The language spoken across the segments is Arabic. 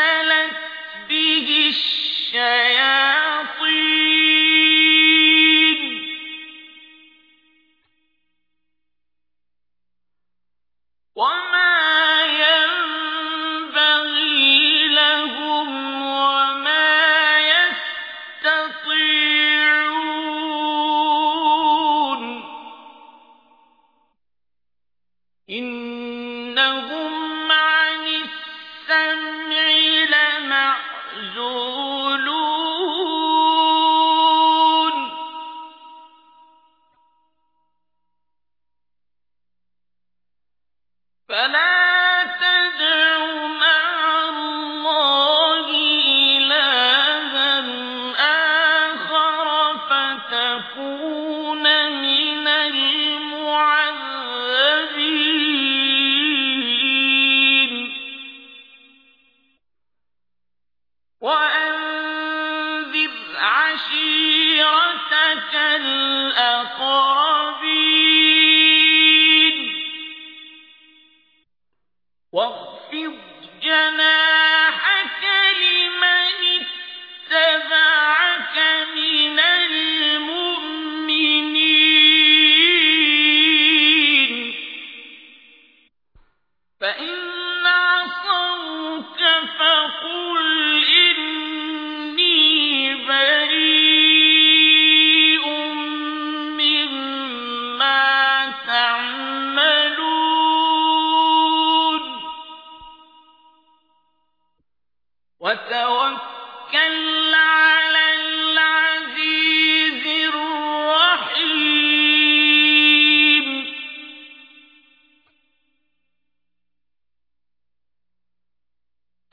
تنزلت به الشياطين عشيرتك الأقربين. واخفض جناحك لمن اتبعك من المؤمنين. فإن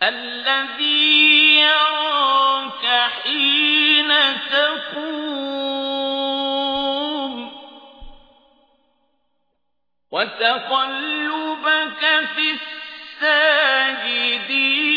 الذي يراك حين تقوم. وتقلبك في الساجدين.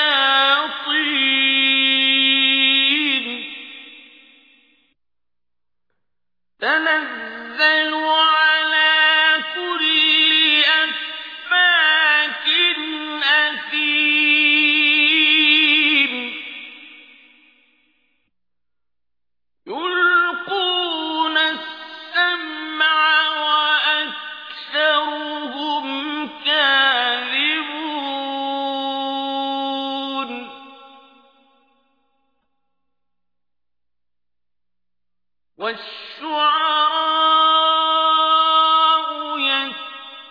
والشعراء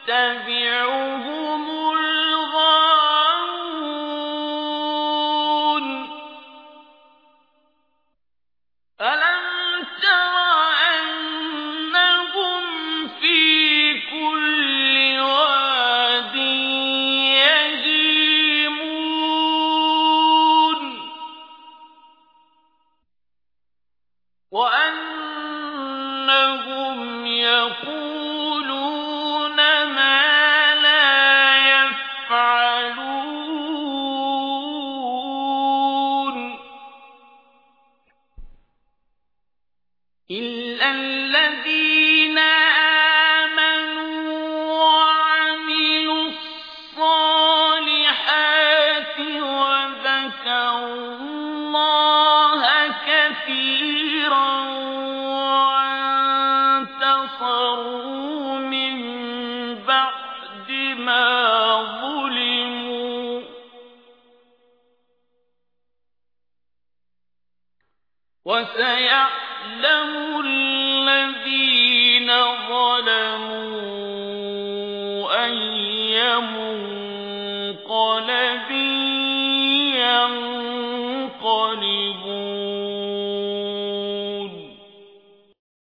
يتبعهم الغاوون. ألم تر أنهم في كل واد يهيمون؟ يقولون ما لا يفعلون إلا وَسَيَعْلَمُ الَّذِينَ ظَلَمُوا أَيَّ